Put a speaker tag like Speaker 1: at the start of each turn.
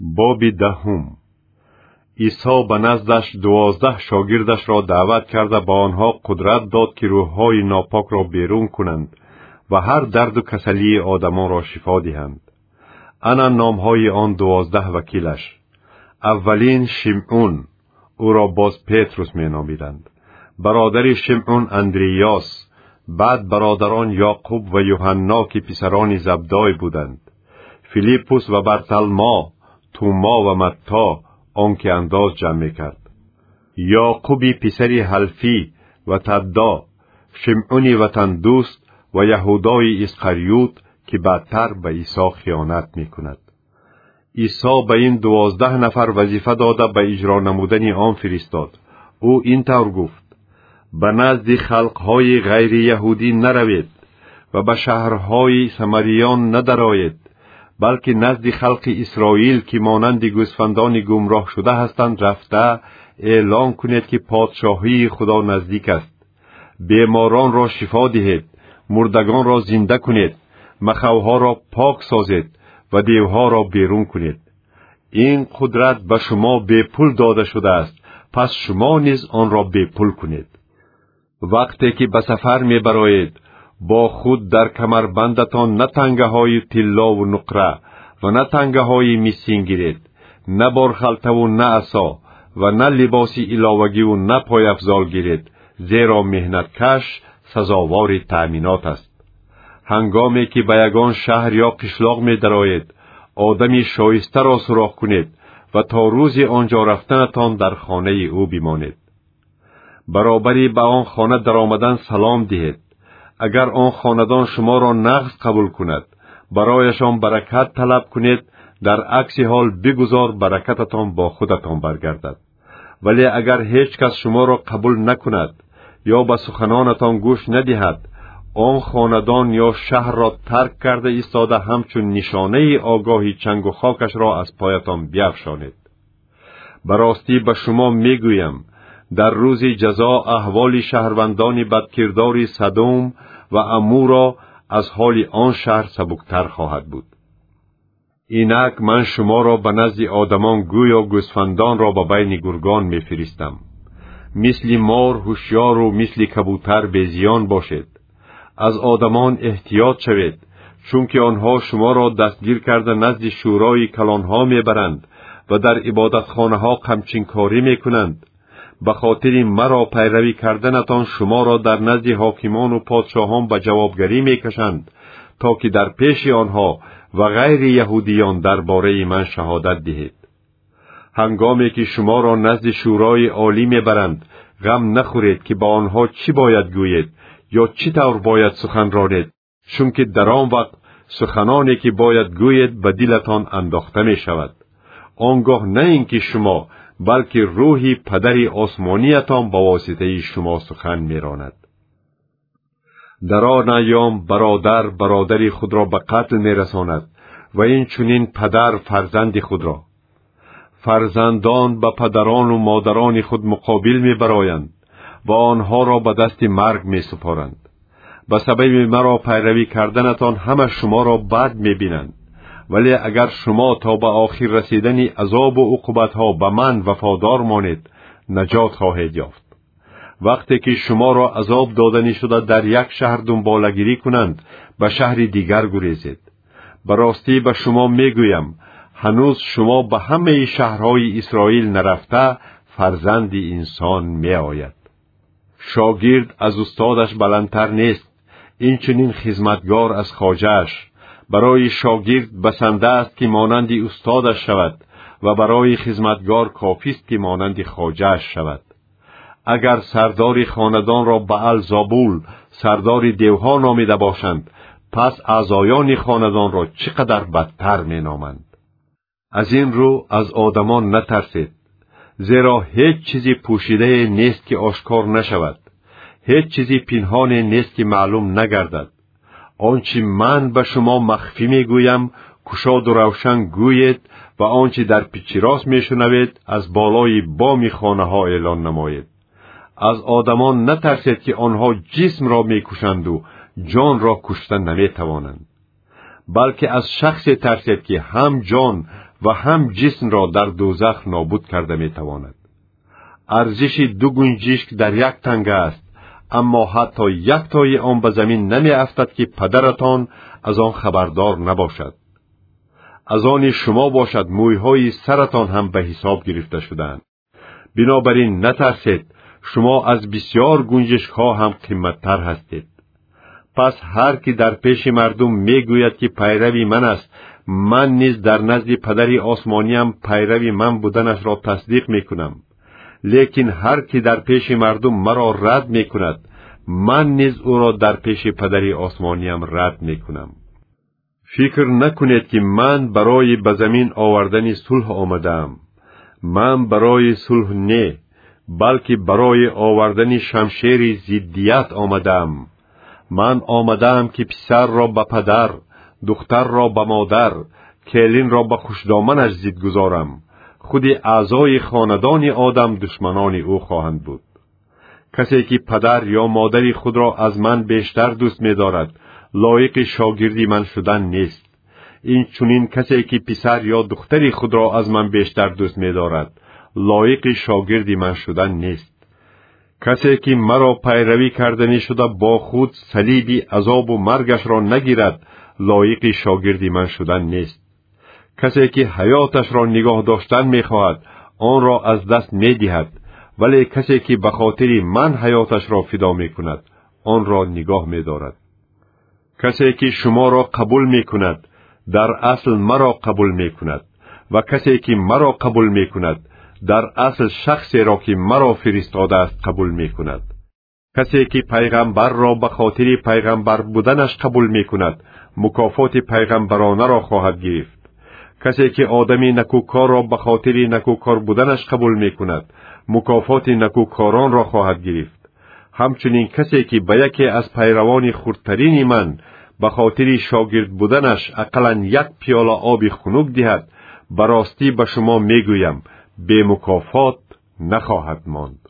Speaker 1: боби даҳум. Исо ба наздаш дувоздаҳ шогирдашро даъват карда ба онҳо қудрат дод ки рӯҳҳои нопокро берун кунанд ва ҳар дарду касалии одамонро шифо диҳанд. Ана номҳои он дувоздаҳ вакилаш. Аввалин шимъун ӯро боз петрус меномиданд. Бародари шимъун андреёс баъд бародарон ёқуб ва юҳанно ки писарони забдой буданд. Филиппус ва барталмо тумо ва матто он ки андоз ҷамъ мекард ёқуби писари ҳалфӣ ва таддо шимъуни ватандӯст ва яҳудои исқарют ки баъдтар ба исо хиёнат мекунад исо ба ин дувоздаҳ нафар вазифа дода ба иҷро намудани он фиристод ӯ ин тавр гуфт ба назди халқҳои ғайрияҳудӣ наравед ва ба шаҳрҳои самариён надароед балки назди халқи исроил ки монанди гӯсфандони гумроҳ шуда ҳастанд рафта эълон кунед ки подшоҳии худо наздик аст. Беморонро шифо диҳед мурдагонро зинда кунед махавҳоро пок созед ва девҳоро берун кунед. Ин қудрат ба шумо бепул дода шудааст пас шумо низ онро бепул кунед. Вақте ки ба сафар мебароед бо худ дар камарбандатон на тангаҳои тиллову нуқра ва на тангаҳои мисин гиред на борхалтаву на асо ва на либоси иловагиву на пояфзол гиред зеро меҳнаткаш сазовори таъминот аст. Ҳангоме ки ба ягон шаҳр ё қишлоқ медароед одами шоистаро суроғ кунед ва то рӯзи он ҷо рафтанатон дар хонаи ӯ бимонед. Баробари ба он хона даромадан салом диҳед агар он хонадон шуморо нағз қабул кунад. Барояшон баракат талаб кунед дар акси ҳол бигузор баракататон бо худатон баргардад. Вале агар ҳеҷ кас шуморо қабул накунад ё ба суханонатон гӯш надиҳад он хонадон ё шаҳрро тарк карда истода ҳамчун нишонаи огоҳи чангу хокашро аз поятон биафшонед. Ба ростӣ ба шумо мегӯям дар рӯзи ҷазо аҳволи шаҳрвандони бадкирдори садум ва амуро аз ҳоли он шаҳр сабуктар хоҳад буд. Инак ман шуморо ба назди одамон гӯё гӯсфандонро ба байни гургон мефиристам. Мисли мор ҳушёру мисли кабутар безиён бошед. Аз одамон эҳтиёт шавед чунки онҳо шуморо дастгир карда назди шӯрои калонҳо мебаранд ва дар ибодатхонаҳо қамчинкорӣ мекунанд ба хотири маро пайравӣ карданатон шуморо дар назди ҳокимону подшоҳон ба ҷавобгарӣ мекашанд то ки дар пеши онҳо ва ғайри яҳудиён дар бораи ман шаҳодат диҳед. Ҳангоме ки шуморо назди шӯрои олӣ мебаранд ғам нахӯред ки ба онҳо чӣ бояд гӯед ё чӣ тавр бояд сухан ронед чунки дар он вақт суханоне ки бояд гӯед ба дилатон андохта мешавад он гоҳ на ин ки шумо балки рӯҳи падари осмониятон ба воситаи шумо сухан меронад дар он айём бародар бародари худро ба қатл мерасонад ва инчунин падар фарзанди худро фарзандон ба падарону модарони худ муқобил мебароянд ва онҳоро ба дасти марг месупоранд ба сабаби маро пайравӣ карданатон ҳама шуморо бад мебинанд вале агар шумо то ба охир расидани азобу уқубатҳо ба ман вафодор монед наҷот хоҳед ёфт. Вақте ки шуморо азоб доданӣ шуда дар як шаҳр дунболагирӣ кунанд ба шаҳри дигар гурезед. Ба ростӣ ба шумо мегӯям ҳанӯз шумо ба ҳамаи шаҳрҳои исроил нарафта фарзанди инсон меояд. Шогирд аз устодаш баландтар нест инчунин хизматгор аз хоҷааш барои шогирд басанда аст ки монанди устодаш шавад ва барои хизматгор кофист ки монанди хоҷааш шавад. Агар сардори хонадонро баъл зобул сардори девҳо номида бошанд пас аъзоёни хонадонро чӣ қадар бадтар меноманд? Аз ин рӯ аз одамон натарсед. Зеро ҳеҷ чизи пӯшидае нест ки ошкор нашавад. Ҳеҷ чизи пинҳоне нест ки маълум нагардад он чӣ ман ба шумо махфӣ мегӯям кушоду равшан гӯед ва он чӣ дар пичирост мешунавед аз болои боми хонаҳо эълон намоед. Аз одамон натарсед ки онҳо ҷисмро мекушанду ҷонро кушта наметавонанд. Балки аз шахсе тарсед ки ҳам ҷон ва ҳам ҷисмро дар дӯзах нобуд карда метавонад. Арзиши ду гунҷишк дар як танга аст аммо ҳатто яктои он ба замин намеафтад ки падаратон аз он хабардор набошад аз они шумо бошад мӯйҳои саратон ҳам ба ҳисоб гирифта шудаанд бинобар ин натарсед шумо аз бисьёр гунҷишкҳо ҳам қимматтар ҳастед пас ҳар кӣ дар пеши мардум мегӯяд ки пайрави ман аст ман низ дар назди падари осмониям пайрави ман буданашро тасдиқ мекунам лекин ҳар кӣ дар пеши мардум маро рад мекунад ман низ ӯро дар пеши падари осмониям рад мекунам. Фикр накунед ки ман барои ба замин овардани сулҳ омадаам. Ман барои сулҳ не балки барои овардани шамшери зиддият омадаам. Ман омадаам ки писарро ба падар духтарро ба модар келинро ба хушдоманаш зид гузорам خود اعضای خاندان آدم دشمنان او خواهند بود. کسی که پدر یا مادر خود را از من بیشتر دوست می دارد لایق شاگردی من شدن نیست. این چونین کسی که پسر یا دختری خود را از من بیشتر دوست می دارد لایق شاگردی من شدن نیست. کسی که مرا پیروی کردنی شده با خود صلیب عذاب و مرگش را نگیرد لایق شاگردی من شدن نیست. کسی که حیاتش را نگاه داشتن میخواهد آن را از دست میدهد ولی کسی که به خاطر من حیاتش را فدا میکند آن را نگاه میدارد کسی که شما را قبول میکند در اصل مرا قبول میکند و کسی که مرا قبول میکند در اصل شخصی را که مرا فرستاده است قبول میکند کسی که پیغمبر را به خاطر پیغمبر بودنش قبول میکند مکافات پیغمبرانه را خواهد گرفت آدمی نکوکار را به خاطر نکوکار بودنش قبول می کند مکافات نکوکاران را خواهد گرفت همچنین کسی که به یکی از پیروان خردترین من به خاطر شاگرد بودنش اقلا یک پیاله آب خنک دهد براستی به شما میگویم به مکافات نخواهد ماند